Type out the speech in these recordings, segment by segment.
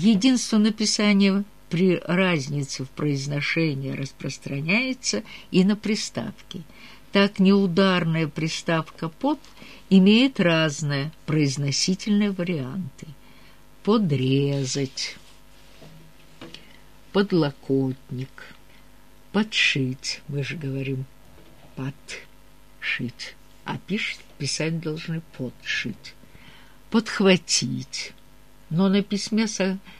Единство написания при разнице в произношении распространяется и на приставки. Так неударная приставка «под» имеет разные произносительные варианты. Подрезать, подлокотник, подшить, мы же говорим подшить, а пишет, писать должны подшить, подхватить. Но на письме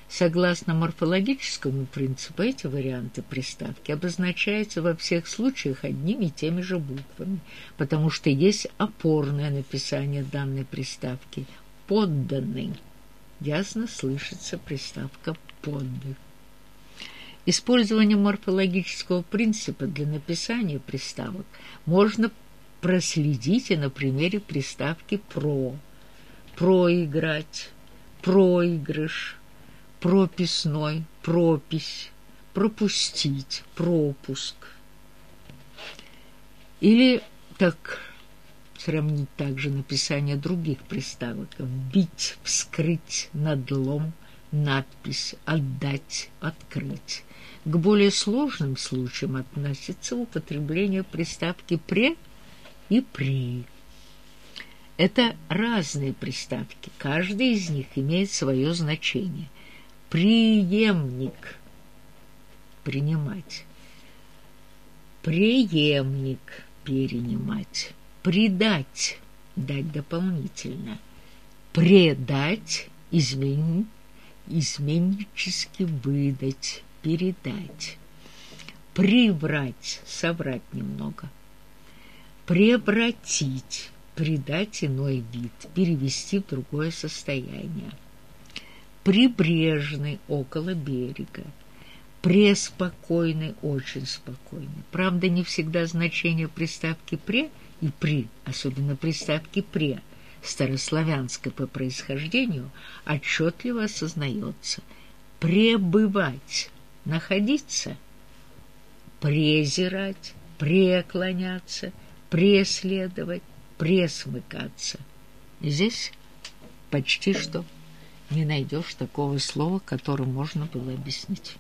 согласно морфологическому принципу эти варианты приставки обозначаются во всех случаях одними и теми же буквами, потому что есть опорное написание данной приставки «подданный». Ясно слышится приставка «подданный». Использование морфологического принципа для написания приставок можно проследить и на примере приставки «про», «проиграть», «проигрыш», «прописной», «пропись», «пропустить», «пропуск». Или так сравнить также написание других приставок «бить», «вскрыть», «надлом», надпись «отдать», «открыть». К более сложным случаям относится употребление приставки «пре» и «при». Это разные приставки, каждая из них имеет свое значение. Приемник – принимать. Преемник – перенимать. Предать – дать дополнительно. Предать – изменить изменнически выдать, передать. Приврать, соврать немного. Преобратить, придать иной вид, перевести в другое состояние. Прибрежный, около берега. Преспокойный, очень спокойный. Правда, не всегда значение приставки «пре» и «при», особенно приставки «пре», старославянское по происхождению, отчетливо осознается. Пребывать, находиться, презирать, преклоняться, преследовать, пресмыкаться. Здесь почти что не найдешь такого слова, которым можно было объяснить.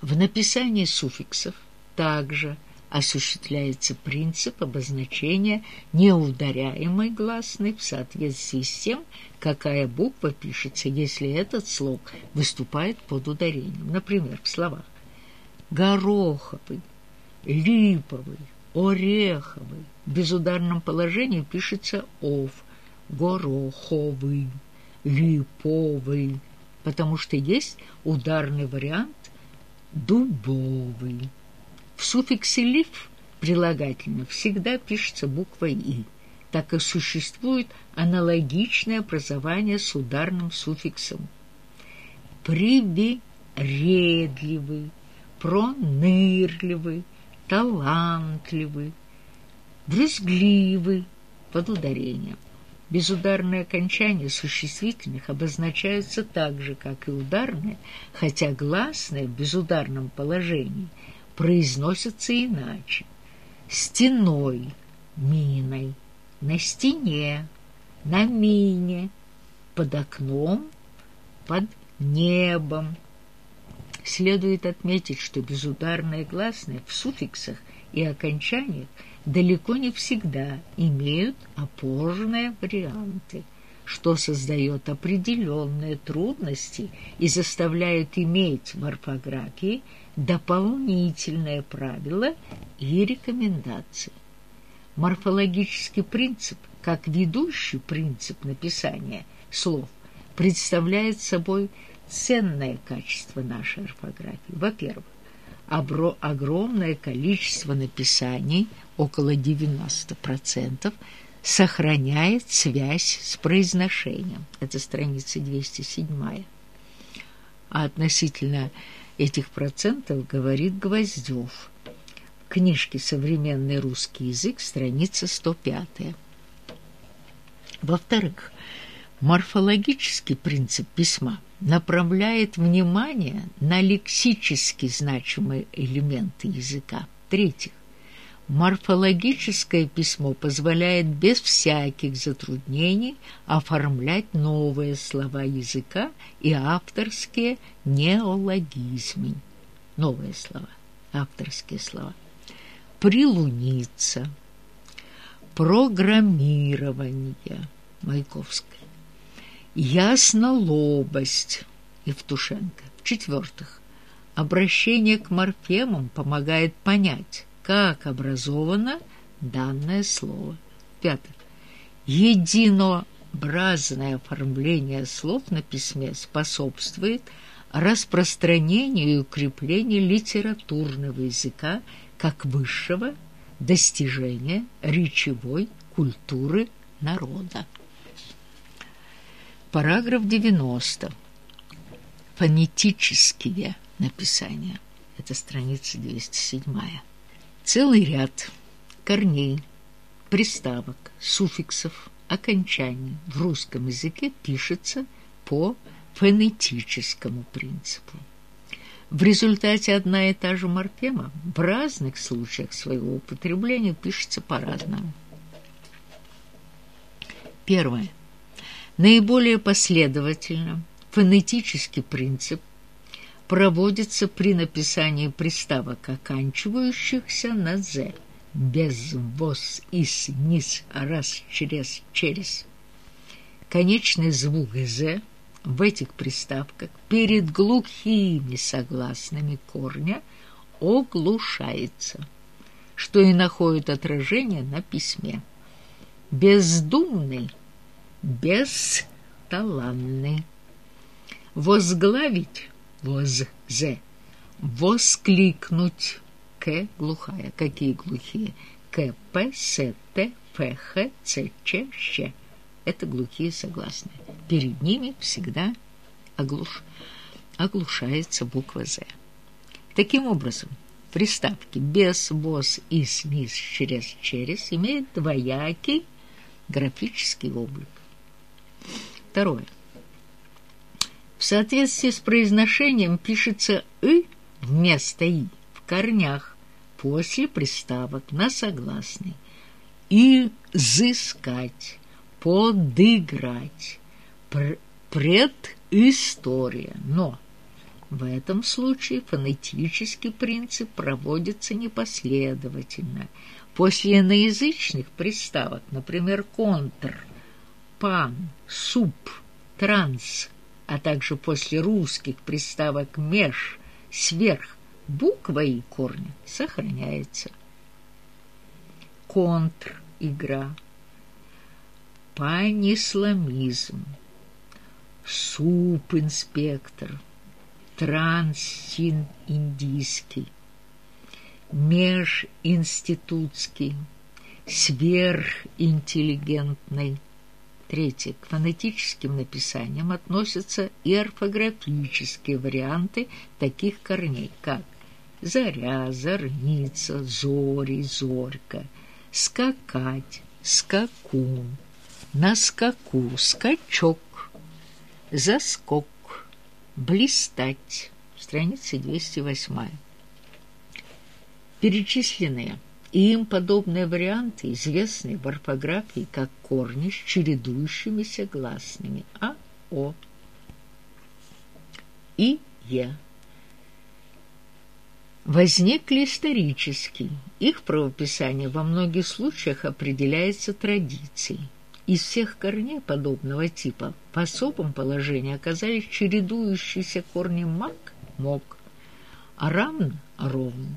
В написании суффиксов также – осуществляется принцип обозначения неударяемой гласной в соответствии с тем, какая буква пишется, если этот слог выступает под ударением. Например, в словах «гороховый», «липовый», «ореховый». В безударном положении пишется «ов», «гороховый», «липовый», потому что есть ударный вариант «дубовый». В суффиксе «лиф» прилагательно всегда пишется буквой «и», так как существует аналогичное образование с ударным суффиксом. Привередливый, пронырливый, талантливый, брюзгливый под ударением. Безударные окончания существительных обозначаются так же, как и ударные, хотя гласные в безударном положении – произносятся иначе. Стеной, миной, на стене, на мине, под окном, под небом. Следует отметить, что безударные гласные в суффиксах и окончаниях далеко не всегда имеют опорные варианты, что создает определенные трудности и заставляет иметь в орфографии дополнительные правила и рекомендации. Морфологический принцип, как ведущий принцип написания слов, представляет собой ценное качество нашей орфографии. Во-первых, огромное количество написаний, около 90%, сохраняет связь с произношением. Это страница 207. А относительно этих процентов говорит Гвоздев. В книжке «Современный русский язык», страница 105. Во-вторых, морфологический принцип письма направляет внимание на лексически значимые элементы языка. В-третьих, Морфологическое письмо позволяет без всяких затруднений оформлять новые слова языка и авторские неологизмы. Новые слова, авторские слова. Прилуниться, программирование, Маяковская, яснолобость, Евтушенко. В-четвертых, обращение к морфемам помогает понять, как образовано данное слово. Пятое. Единообразное оформление слов на письме способствует распространению и укреплению литературного языка как высшего достижения речевой культуры народа. Параграф 90. Фонетические написания. Это страница 207 целый ряд корней, приставок, суффиксов, окончаний в русском языке пишется по фонетическому принципу. В результате одна и та же морфема в разных случаях своего употребления пишется по-разному. Первое. Наиболее последовательно фонетический принцип проводится при написании приставок, оканчивающихся на «з», без «воз», «ис», «низ», «раз», «через», «через». Конечный звук «з» в этих приставках перед глухими согласными корня оглушается, что и находит отражение на письме. Бездумный, бесталанный. Возглавить воз, зе. Воскликнуть. К глухая. Какие глухие? К, П, С, Т, Ф, Х, Ц, Ч, Щ. Это глухие согласные. Перед ними всегда оглуш... оглушается буква З. Таким образом, приставки без, воз, и, низ, через, через имеют двоякий графический облик. Второе. В соответствии с произношением пишется «ы» вместо «и» в корнях после приставок на согласный. И «зыскать», «подыграть», «предыстория». Но в этом случае фонетический принцип проводится непоследовательно. После иноязычных приставок, например, «контр», «пан», «суп», «транс», а также после русских приставок «меж», «сверх», буква и корня сохраняется. Контр – игра, панисламизм, суп-инспектор, трансин-индийский, межинститутский, сверхинтеллигентный, Третье. К фонетическим написаниям относятся и орфографические варианты таких корней, как заря, зорница, зори, зорька, скакать, скакун, на скаку, скачок, заскок, блистать. Страница 208. Перечисленные и им подобные варианты известны в орфографии как корни с чередующимися гласными А, О и Е. Возникли исторически. Их правописание во многих случаях определяется традицией. Из всех корней подобного типа в особом положении оказались чередующиеся корни «мак» – «мок», а «равно» – «ровно»,